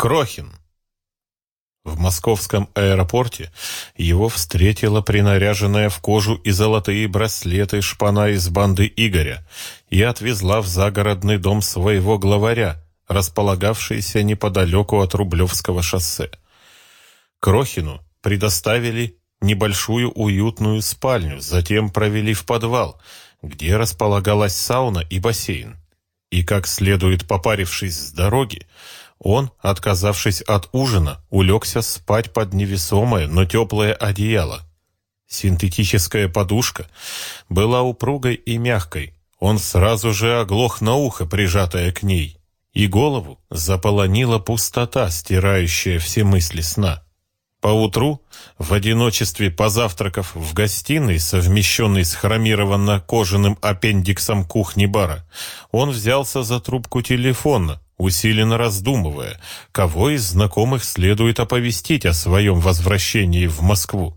Крохин. В московском аэропорте его встретила принаряженная в кожу и золотые браслеты шпана из банды Игоря и отвезла в загородный дом своего главаря, располагавшийся неподалеку от Рублевского шоссе. Крохину предоставили небольшую уютную спальню, затем провели в подвал, где располагалась сауна и бассейн. И, как следует попарившись с дороги, он, отказавшись от ужина, улегся спать под невесомое, но теплое одеяло. Синтетическая подушка была упругой и мягкой. Он сразу же оглох на ухо, прижатое к ней, и голову заполонила пустота, стирающая все мысли сна. Поутру, в одиночестве позавтракав в гостиной, совмещенной с хромированно-кожаным аппендиксом кухни-бара, он взялся за трубку телефона, усиленно раздумывая, кого из знакомых следует оповестить о своем возвращении в Москву.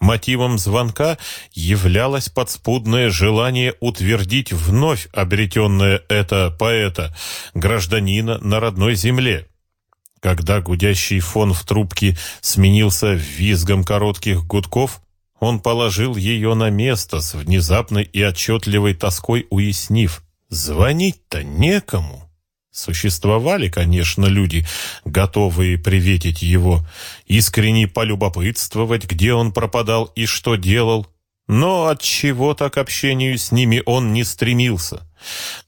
Мотивом звонка являлось подспудное желание утвердить вновь обретенное это поэта, гражданина на родной земле. Когда гудящий фон в трубке сменился визгом коротких гудков, он положил ее на место с внезапной и отчетливой тоской уяснив, звонить-то некому. Существовали, конечно, люди, готовые приветить его, искренне полюбопытствовать, где он пропадал и что делал, но от чего так общению с ними он не стремился.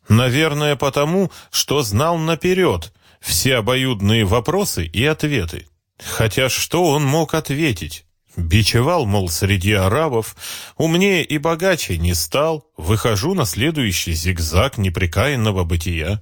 Наверное, потому, что знал наперед все обоюдные вопросы и ответы. Хотя что он мог ответить? Бичевал, мол, среди арабов, умнее и богаче не стал, выхожу на следующий зигзаг непрекаянного бытия.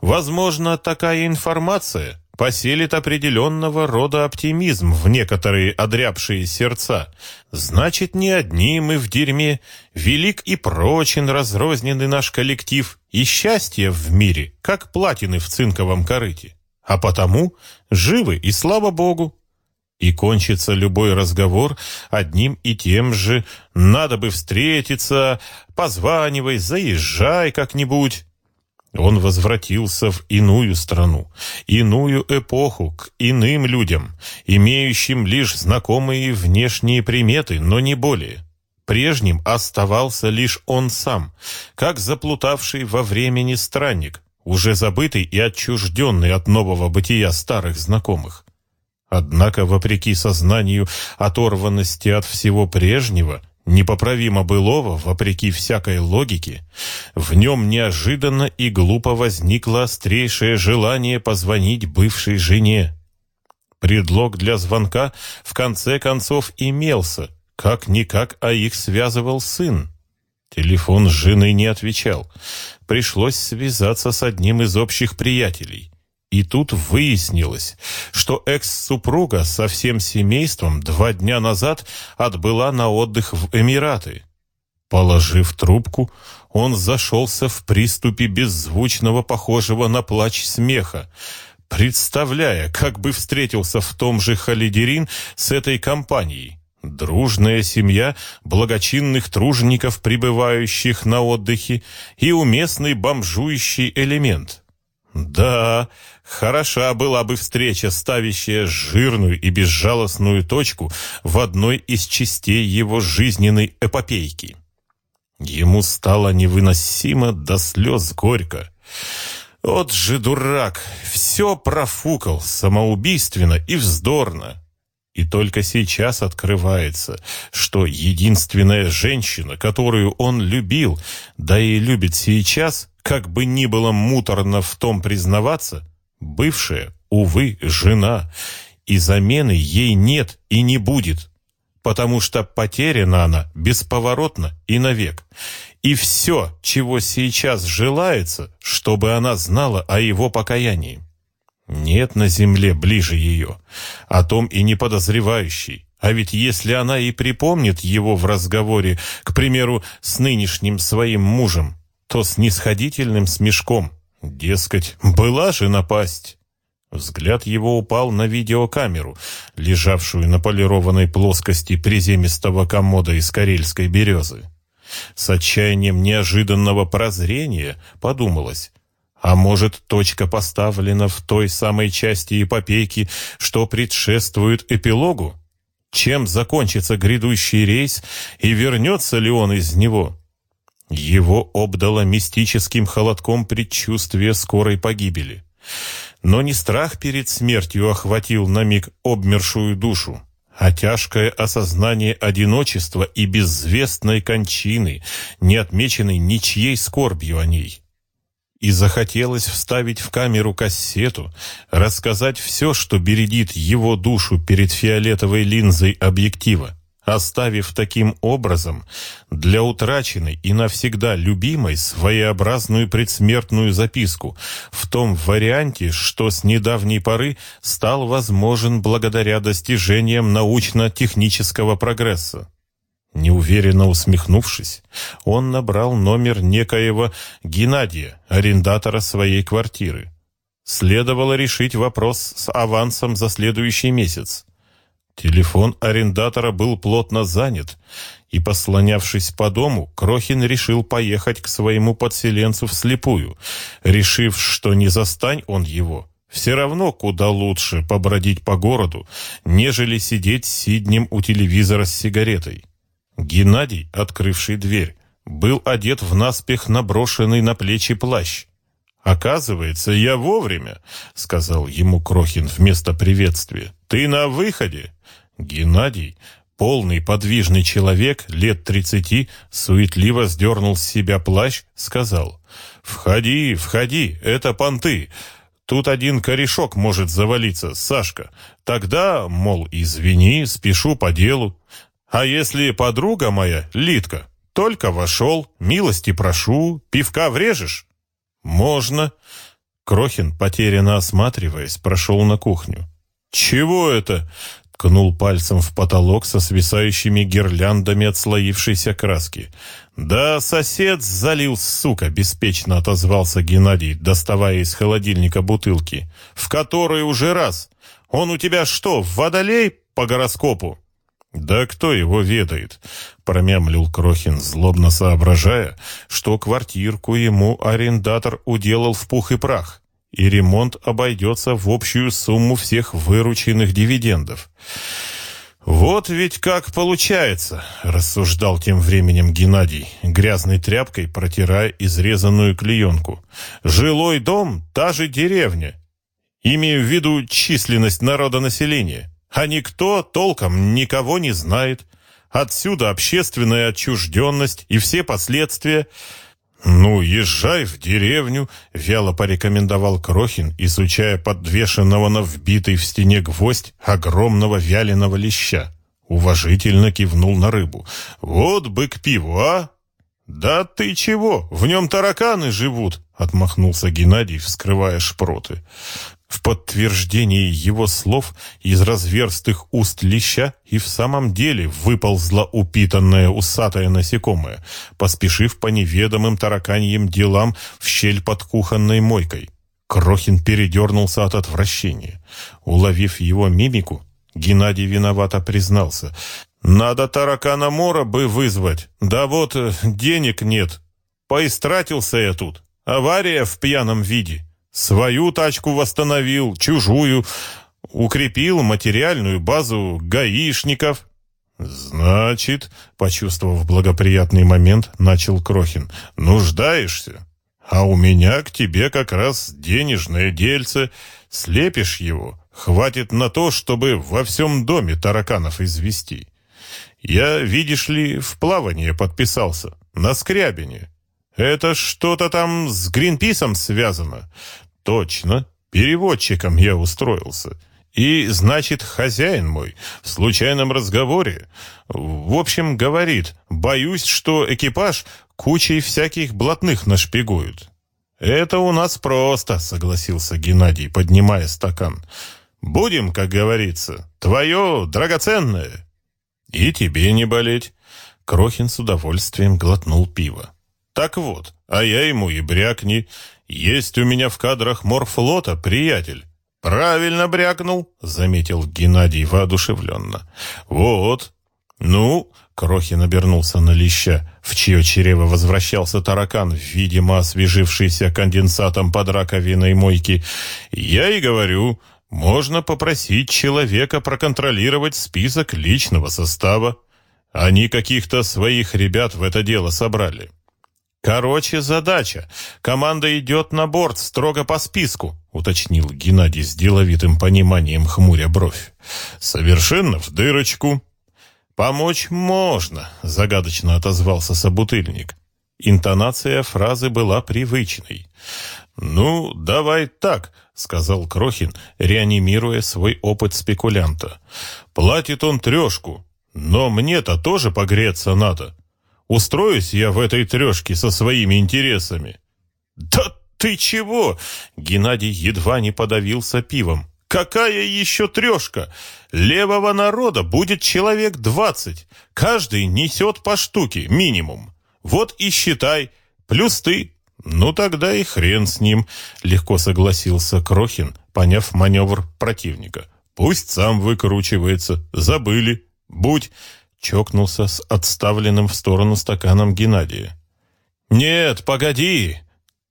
Возможно, такая информация поселит определенного рода оптимизм в некоторые одрябшие сердца. Значит, не одни мы в дерьме, велик и прочен разрозненный наш коллектив, и счастье в мире, как платины в цинковом корыте. А потому живы и слава Богу. И кончится любой разговор одним и тем же «надо бы встретиться», «позванивай», «заезжай как-нибудь». Он возвратился в иную страну, иную эпоху, к иным людям, имеющим лишь знакомые внешние приметы, но не более. Прежним оставался лишь он сам, как заплутавший во времени странник, уже забытый и отчужденный от нового бытия старых знакомых. Однако, вопреки сознанию оторванности от всего прежнего, непоправимо былого, вопреки всякой логике, в нем неожиданно и глупо возникло острейшее желание позвонить бывшей жене. Предлог для звонка в конце концов имелся, как-никак, а их связывал сын. Телефон с женой не отвечал. Пришлось связаться с одним из общих приятелей. И тут выяснилось, что экс-супруга со всем семейством два дня назад отбыла на отдых в Эмираты. Положив трубку, он зашелся в приступе беззвучного, похожего на плач смеха, представляя, как бы встретился в том же Халидерин с этой компанией. Дружная семья благочинных тружеников, пребывающих на отдыхе, и уместный бомжующий элемент. Да, хороша была бы встреча, ставящая жирную и безжалостную точку в одной из частей его жизненной эпопейки. Ему стало невыносимо до слез горько. Вот же дурак, все профукал самоубийственно и вздорно. И только сейчас открывается, что единственная женщина, которую он любил, да и любит сейчас, как бы ни было муторно в том признаваться, бывшая, увы, жена, и замены ей нет и не будет, потому что потеряна она бесповоротно и навек. И все, чего сейчас желается, чтобы она знала о его покаянии. Нет на земле ближе ее, о том и не подозревающий. А ведь если она и припомнит его в разговоре, к примеру, с нынешним своим мужем, то с нисходительным смешком. Дескать, была же напасть. Взгляд его упал на видеокамеру, лежавшую на полированной плоскости приземистого комода из карельской березы. С отчаянием неожиданного прозрения подумалось, А может, точка поставлена в той самой части эпопейки, что предшествует эпилогу? Чем закончится грядущий рейс и вернется ли он из него? Его обдало мистическим холодком предчувствие скорой погибели. Но не страх перед смертью охватил на миг обмершую душу, а тяжкое осознание одиночества и безвестной кончины, не отмеченной ничьей скорбью о ней. И захотелось вставить в камеру кассету, рассказать все, что бередит его душу перед фиолетовой линзой объектива оставив таким образом для утраченной и навсегда любимой своеобразную предсмертную записку в том варианте, что с недавней поры стал возможен благодаря достижениям научно-технического прогресса. Неуверенно усмехнувшись, он набрал номер некоего Геннадия, арендатора своей квартиры. Следовало решить вопрос с авансом за следующий месяц. Телефон арендатора был плотно занят, и, послонявшись по дому, Крохин решил поехать к своему подселенцу вслепую, решив, что не застань он его. Все равно куда лучше побродить по городу, нежели сидеть сиднем у телевизора с сигаретой. Геннадий, открывший дверь, был одет в наспех наброшенный на плечи плащ. «Оказывается, я вовремя», — сказал ему Крохин вместо приветствия. «Ты на выходе?» Геннадий, полный подвижный человек, лет тридцати, суетливо сдернул с себя плащ, сказал. «Входи, входи, это понты. Тут один корешок может завалиться, Сашка. Тогда, мол, извини, спешу по делу. А если подруга моя, Литка, только вошел, милости прошу, пивка врежешь?» «Можно». Крохин, потерянно осматриваясь, прошел на кухню. «Чего это?» Ткнул пальцем в потолок со свисающими гирляндами отслоившейся краски. «Да сосед залил, сука!» — беспечно отозвался Геннадий, доставая из холодильника бутылки. «В которой уже раз! Он у тебя что, водолей по гороскопу?» «Да кто его ведает?» — промямлил Крохин, злобно соображая, что квартирку ему арендатор уделал в пух и прах и ремонт обойдется в общую сумму всех вырученных дивидендов. «Вот ведь как получается», — рассуждал тем временем Геннадий, грязной тряпкой протирая изрезанную клеенку. «Жилой дом — та же деревня. Имею в виду численность народонаселения. А никто толком никого не знает. Отсюда общественная отчужденность и все последствия — «Ну, езжай в деревню», — вяло порекомендовал Крохин, изучая подвешенного на вбитый в стене гвоздь огромного вяленого леща. Уважительно кивнул на рыбу. «Вот бы к пиву, а!» «Да ты чего? В нем тараканы живут!» — отмахнулся Геннадий, вскрывая шпроты. В подтверждении его слов из разверстых уст леща и в самом деле выползла упитанная усатая насекомое, поспешив по неведомым тараканьим делам в щель под кухонной мойкой. Крохин передернулся от отвращения. Уловив его мимику, Геннадий виновато признался. «Надо таракана Мора бы вызвать. Да вот, э, денег нет. Поистратился я тут. Авария в пьяном виде». Свою тачку восстановил, чужую, укрепил материальную базу гаишников. Значит, почувствовав благоприятный момент, начал Крохин. Нуждаешься? А у меня к тебе как раз денежное дельце. Слепишь его, хватит на то, чтобы во всем доме тараканов извести. Я, видишь ли, в плавание подписался, на Скрябине. Это что-то там с Гринписом связано. Точно, переводчиком я устроился. И, значит, хозяин мой в случайном разговоре, в общем, говорит, боюсь, что экипаж кучей всяких блатных нашпигуют. Это у нас просто, согласился Геннадий, поднимая стакан. Будем, как говорится, твое драгоценное. И тебе не болеть. Крохин с удовольствием глотнул пиво. Так вот, а я ему и брякни. Есть у меня в кадрах морфлота, приятель. Правильно брякнул, заметил Геннадий воодушевленно. Вот. «Ну?» — Крохин обернулся на леща, в чье чрево возвращался таракан, видимо, освежившийся конденсатом под раковиной мойки. «Я и говорю, можно попросить человека проконтролировать список личного состава. Они каких-то своих ребят в это дело собрали». «Короче, задача. Команда идет на борт строго по списку», — уточнил Геннадий с деловитым пониманием, хмуря бровь. «Совершенно в дырочку». «Помочь можно», — загадочно отозвался собутыльник. Интонация фразы была привычной. «Ну, давай так», — сказал Крохин, реанимируя свой опыт спекулянта. «Платит он трешку, но мне-то тоже погреться надо. Устроюсь я в этой трешке со своими интересами. Да ты чего? Геннадий едва не подавился пивом. Какая еще трешка? Левого народа будет человек двадцать. Каждый несет по штуке, минимум. Вот и считай. Плюс ты. Ну тогда и хрен с ним, легко согласился Крохин, поняв маневр противника. Пусть сам выкручивается. Забыли. Будь чокнулся с отставленным в сторону стаканом Геннадия. «Нет, погоди!»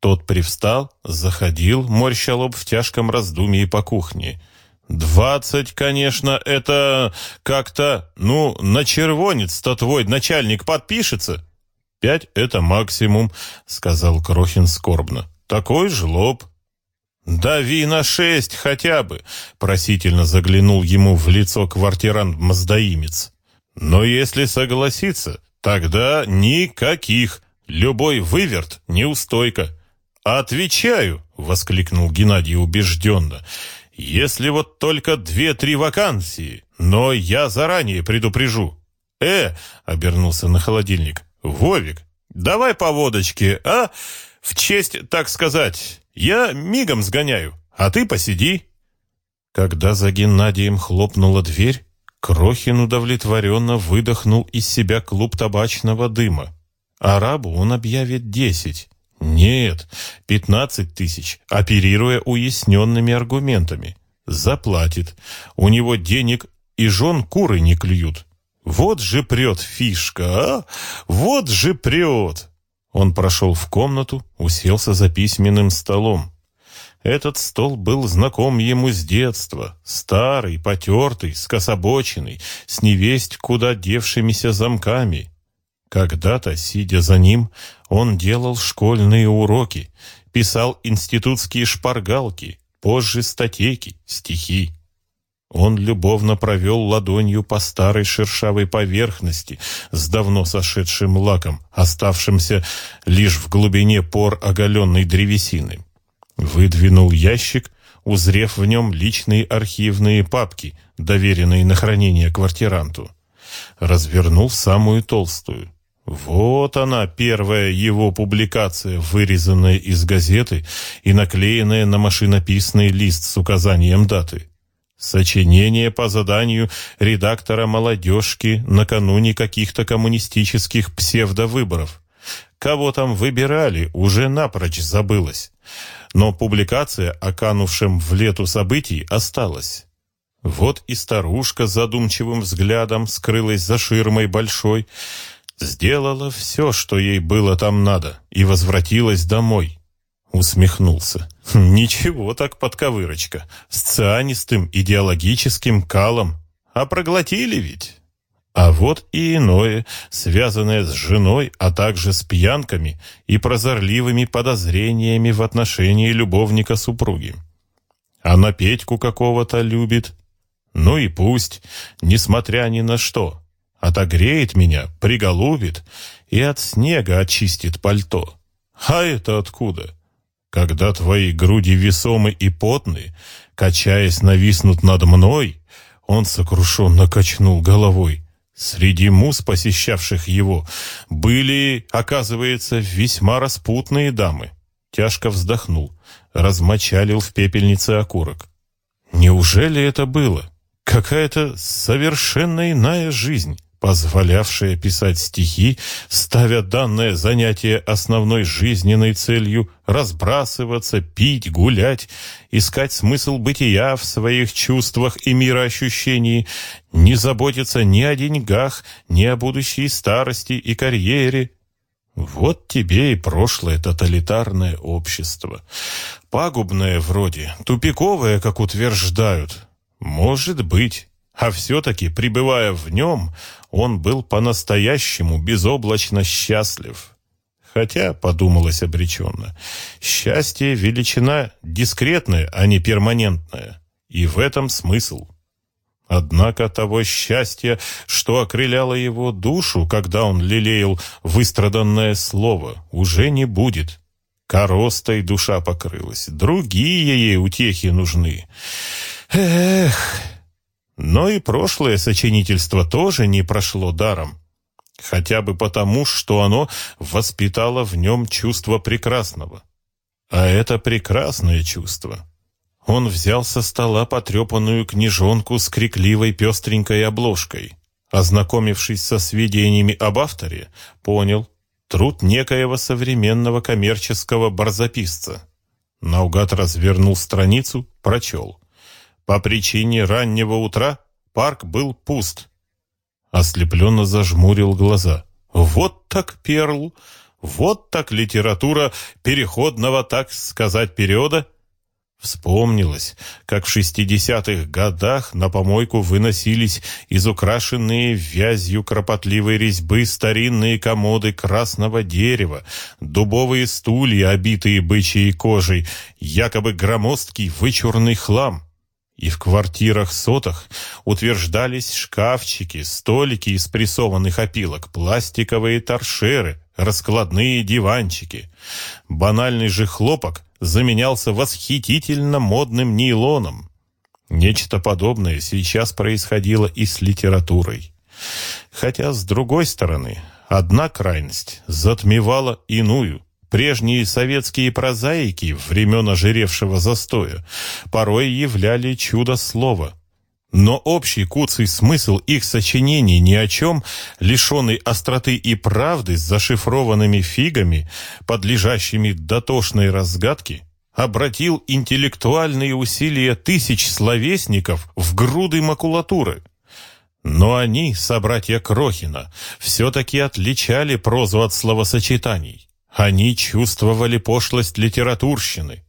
Тот привстал, заходил, морща лоб в тяжком раздумье по кухне. «Двадцать, конечно, это как-то... Ну, на червонец-то твой начальник подпишется!» «Пять — это максимум», — сказал Крохин скорбно. «Такой жлоб». «Дави на шесть хотя бы», — просительно заглянул ему в лицо квартирант-маздаимец. Но если согласиться, тогда никаких. Любой выверт — неустойка. «Отвечаю!» — воскликнул Геннадий убежденно. «Если вот только две-три вакансии, но я заранее предупрежу». «Э!» — обернулся на холодильник. «Вовик, давай по водочке, а? В честь, так сказать. Я мигом сгоняю, а ты посиди». Когда за Геннадием хлопнула дверь, Крохин удовлетворенно выдохнул из себя клуб табачного дыма. Арабу он объявит десять. Нет, пятнадцать тысяч, оперируя уясненными аргументами. Заплатит. У него денег и жен куры не клюют. Вот же прет фишка, а? Вот же прет! Он прошел в комнату, уселся за письменным столом. Этот стол был знаком ему с детства, старый, потертый, скособоченный, с невесть куда девшимися замками. Когда-то, сидя за ним, он делал школьные уроки, писал институтские шпаргалки, позже статейки, стихи. Он любовно провел ладонью по старой шершавой поверхности с давно сошедшим лаком, оставшимся лишь в глубине пор оголенной древесины. Выдвинул ящик, узрев в нем личные архивные папки, доверенные на хранение квартиранту. Развернул самую толстую. Вот она, первая его публикация, вырезанная из газеты и наклеенная на машинописный лист с указанием даты. Сочинение по заданию редактора «Молодежки» накануне каких-то коммунистических псевдовыборов. Кого там выбирали, уже напрочь забылось но публикация о канувшем в лету событий осталась. Вот и старушка задумчивым взглядом скрылась за ширмой большой, сделала все, что ей было там надо, и возвратилась домой. Усмехнулся. Ничего так подковырочка, с цианистым идеологическим калом. А проглотили ведь? А вот и иное, связанное с женой, а также с пьянками и прозорливыми подозрениями в отношении любовника супруги. Она Петьку какого-то любит. Ну и пусть, несмотря ни на что. Отогреет меня, приголубит и от снега очистит пальто. А это откуда? Когда твои груди весомы и потны, качаясь, нависнут над мной, он сокрушенно качнул головой. Среди муз, посещавших его, были, оказывается, весьма распутные дамы. Тяжко вздохнул, размочалил в пепельнице окурок. Неужели это было? Какая-то совершенно иная жизнь, позволявшая писать стихи, ставя данное занятие основной жизненной целью, разбрасываться, пить, гулять, искать смысл бытия в своих чувствах и мироощущении, не заботиться ни о деньгах, ни о будущей старости и карьере. Вот тебе и прошлое тоталитарное общество. Пагубное вроде, тупиковое, как утверждают. Может быть. А все-таки, пребывая в нем, он был по-настоящему безоблачно счастлив. Хотя, подумалось обреченно, счастье — величина дискретная, а не перманентная. И в этом смысл. Однако того счастья, что окрыляло его душу, когда он лелеял выстраданное слово, уже не будет. Коростой душа покрылась, другие ей утехи нужны. Эх... Но и прошлое сочинительство тоже не прошло даром. Хотя бы потому, что оно воспитало в нем чувство прекрасного. А это прекрасное чувство. Он взял со стола потрепанную книжонку с крикливой пестренькой обложкой. Ознакомившись со сведениями об авторе, понял, труд некоего современного коммерческого барзаписца. Наугад развернул страницу, прочел. По причине раннего утра парк был пуст. Ослепленно зажмурил глаза. Вот так перл, вот так литература переходного, так сказать, периода. Вспомнилось, как в шестидесятых годах на помойку выносились из украшенные вязью кропотливой резьбы старинные комоды красного дерева, дубовые стулья, обитые бычьей кожей, якобы громоздкий вычурный хлам и в квартирах-сотах утверждались шкафчики, столики из прессованных опилок, пластиковые торшеры, раскладные диванчики. Банальный же хлопок заменялся восхитительно модным нейлоном. Нечто подобное сейчас происходило и с литературой. Хотя, с другой стороны, одна крайность затмевала иную – Прежние советские прозаики времен ожиревшего застоя порой являли чудо слова. Но общий куцый смысл их сочинений ни о чем, лишенный остроты и правды с зашифрованными фигами, подлежащими дотошной разгадке, обратил интеллектуальные усилия тысяч словесников в груды макулатуры. Но они, собратья Крохина, все-таки отличали прозу от словосочетаний. Они чувствовали пошлость литературщины.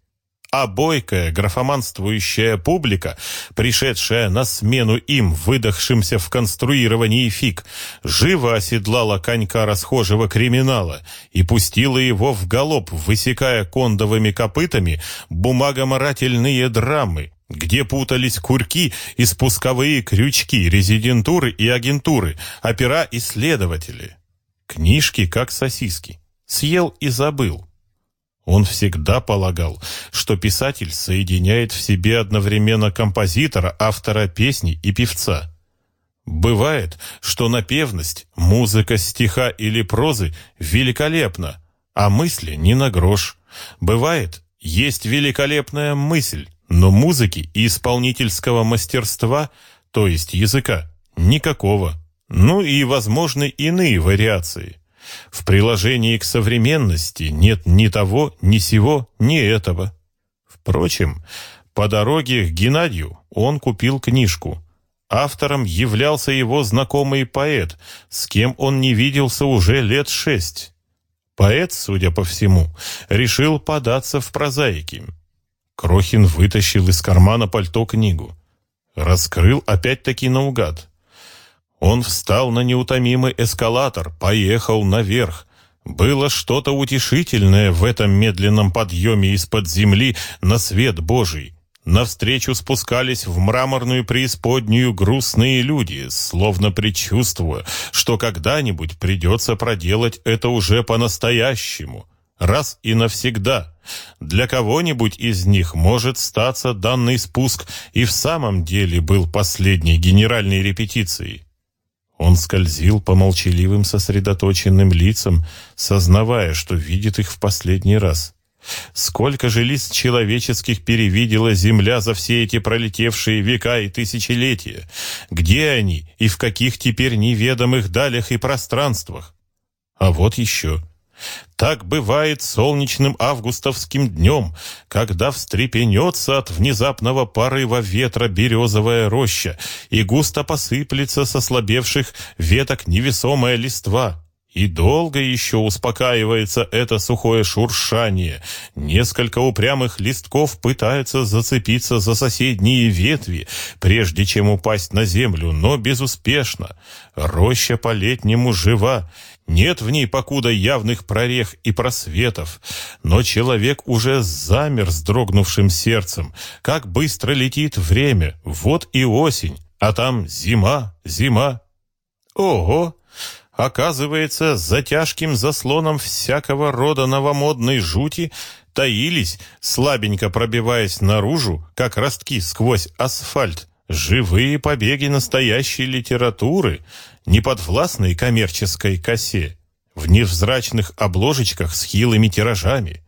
А бойкая, графоманствующая публика, пришедшая на смену им, выдохшимся в конструировании фиг, живо оседлала конька расхожего криминала и пустила его в галоп, высекая кондовыми копытами бумагоморательные драмы, где путались курки и спусковые крючки, резидентуры и агентуры, опера и следователи. Книжки как сосиски съел и забыл. Он всегда полагал, что писатель соединяет в себе одновременно композитора, автора песни и певца. Бывает, что напевность, музыка стиха или прозы великолепна, а мысли не на грош. Бывает, есть великолепная мысль, но музыки и исполнительского мастерства, то есть языка, никакого. Ну и возможны иные вариации. В приложении к современности нет ни того, ни сего, ни этого. Впрочем, по дороге к Геннадию он купил книжку. Автором являлся его знакомый поэт, с кем он не виделся уже лет шесть. Поэт, судя по всему, решил податься в прозаики. Крохин вытащил из кармана пальто книгу. Раскрыл опять-таки наугад. Он встал на неутомимый эскалатор, поехал наверх. Было что-то утешительное в этом медленном подъеме из-под земли на свет Божий. Навстречу спускались в мраморную преисподнюю грустные люди, словно предчувствуя, что когда-нибудь придется проделать это уже по-настоящему, раз и навсегда. Для кого-нибудь из них может статься данный спуск и в самом деле был последней генеральной репетицией. Он скользил по молчаливым сосредоточенным лицам, сознавая, что видит их в последний раз. Сколько же лиц человеческих перевидела земля за все эти пролетевшие века и тысячелетия? Где они и в каких теперь неведомых далях и пространствах? А вот еще. Так бывает солнечным августовским днем, когда встрепенется от внезапного порыва ветра березовая роща и густо посыплется со слабевших веток невесомая листва. И долго еще успокаивается это сухое шуршание. Несколько упрямых листков пытаются зацепиться за соседние ветви, прежде чем упасть на землю, но безуспешно. Роща по-летнему жива, нет в ней покуда явных прорех и просветов, но человек уже замер с дрогнувшим сердцем. Как быстро летит время, вот и осень, а там зима, зима. Ого! Оказывается, за тяжким заслоном всякого рода новомодной жути таились, слабенько пробиваясь наружу, как ростки сквозь асфальт, живые побеги настоящей литературы, неподвластной коммерческой косе, в невзрачных обложечках с хилыми тиражами,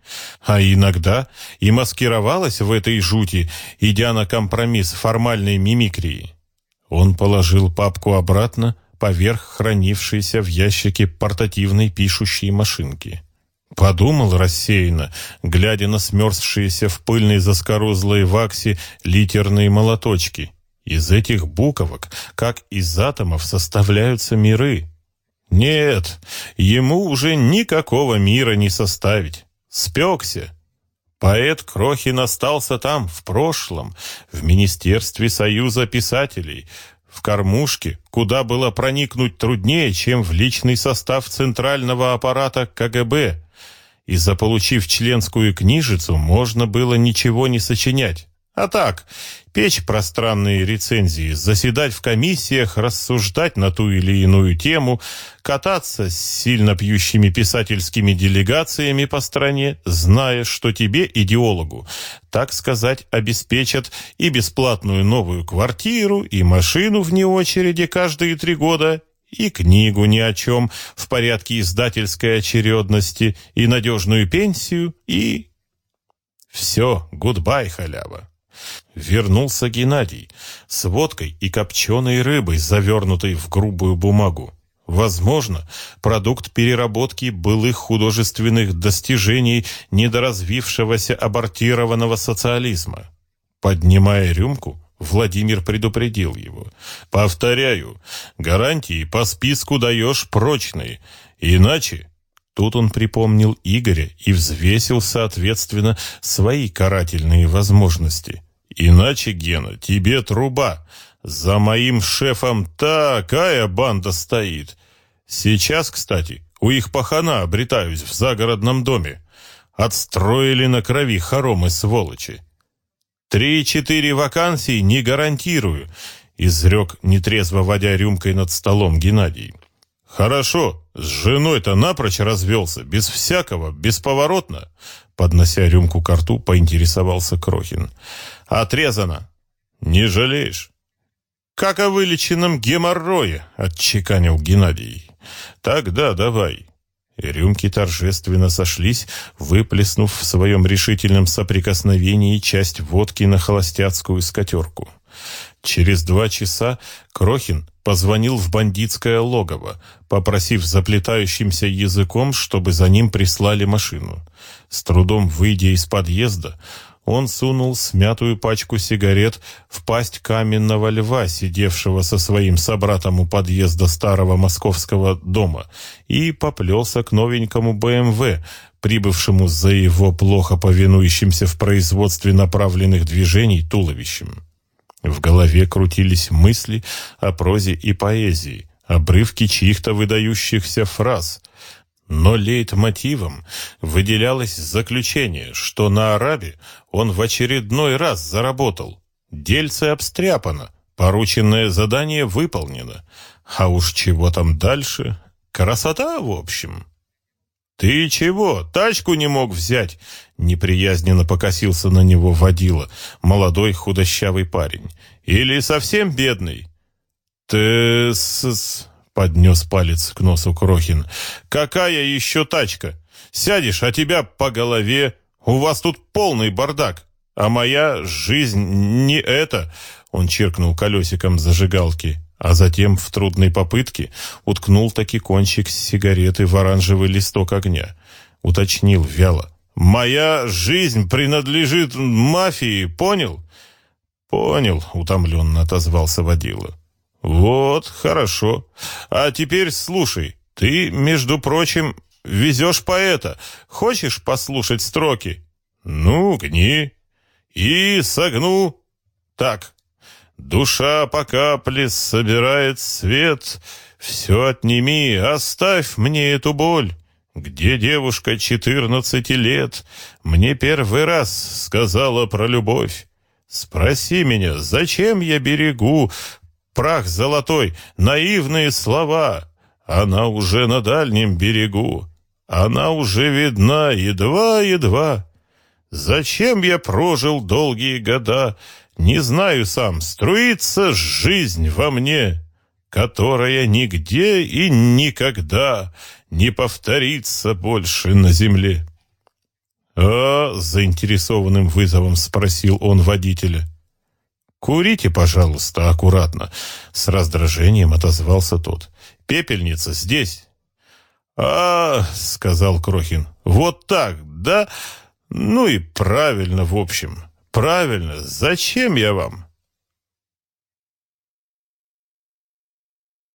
а иногда и маскировалась в этой жути, идя на компромисс формальной мимикрии. Он положил папку обратно поверх хранившейся в ящике портативной пишущей машинки. Подумал рассеянно, глядя на смерзшиеся в пыльной заскорузлой ваксе литерные молоточки — из этих буковок, как из атомов, составляются миры. Нет, ему уже никакого мира не составить. Спекся. Поэт Крохин остался там, в прошлом, в Министерстве Союза писателей, в кормушке, куда было проникнуть труднее, чем в личный состав центрального аппарата КГБ. И заполучив членскую книжицу, можно было ничего не сочинять. А так, печь пространные рецензии, заседать в комиссиях, рассуждать на ту или иную тему, кататься с сильно пьющими писательскими делегациями по стране, зная, что тебе, идеологу, так сказать, обеспечат и бесплатную новую квартиру, и машину вне очереди каждые три года, и книгу ни о чем в порядке издательской очередности, и надежную пенсию, и... Все, гудбай, халява. Вернулся Геннадий с водкой и копченой рыбой, завернутой в грубую бумагу. Возможно, продукт переработки былых художественных достижений недоразвившегося абортированного социализма. Поднимая рюмку, Владимир предупредил его. «Повторяю, гарантии по списку даешь прочные, иначе...» Тут он припомнил Игоря и взвесил, соответственно, свои карательные возможности. Иначе, Гена, тебе труба. За моим шефом такая банда стоит. Сейчас, кстати, у их пахана обретаюсь в загородном доме. Отстроили на крови хоромы сволочи. Три-четыре вакансии не гарантирую, изрек, нетрезво водя рюмкой над столом Геннадий. Хорошо, с женой-то напрочь развелся, без всякого, бесповоротно. Поднося рюмку к рту, поинтересовался Крохин. Отрезано. Не жалеешь? Как о вылеченном геморрое, отчеканил Геннадий. Тогда давай. рюмки торжественно сошлись, выплеснув в своем решительном соприкосновении часть водки на холостяцкую скатерку. Через два часа Крохин позвонил в бандитское логово, попросив заплетающимся языком, чтобы за ним прислали машину. С трудом выйдя из подъезда, он сунул смятую пачку сигарет в пасть каменного льва, сидевшего со своим собратом у подъезда старого московского дома, и поплелся к новенькому БМВ, прибывшему за его плохо повинующимся в производстве направленных движений туловищем. В голове крутились мысли о прозе и поэзии, обрывки чьих-то выдающихся фраз. Но лейтмотивом выделялось заключение, что на арабе он в очередной раз заработал. Дельце обстряпано, порученное задание выполнено. А уж чего там дальше? Красота, в общем. «Ты чего, тачку не мог взять?» Неприязненно покосился на него водила, молодой худощавый парень. «Или совсем бедный?» «Ты с...» — поднес палец к носу Крохин. «Какая еще тачка? Сядешь, а тебя по голове...» У вас тут полный бардак, а моя жизнь не это!» Он чиркнул колесиком зажигалки, а затем в трудной попытке уткнул таки кончик сигареты в оранжевый листок огня. Уточнил вяло. «Моя жизнь принадлежит мафии, понял?» «Понял», — утомленно отозвался водила. «Вот, хорошо. А теперь слушай. Ты, между прочим, везешь поэта. Хочешь послушать строки?» «Ну, гни. И согну. Так. Душа по капле собирает свет. Все отними, оставь мне эту боль. Где девушка четырнадцати лет мне первый раз сказала про любовь? Спроси меня, зачем я берегу прах золотой, наивные слова? Она уже на дальнем берегу, она уже видна едва-едва. Зачем я прожил долгие года, не знаю сам, струится жизнь во мне, которая нигде и никогда не повторится больше на земле. «А?» — заинтересованным вызовом спросил он водителя. «Курите, пожалуйста, аккуратно», — с раздражением отозвался тот. «Пепельница здесь». «А, — сказал Крохин, — вот так, да? Ну и правильно, в общем. Правильно. Зачем я вам?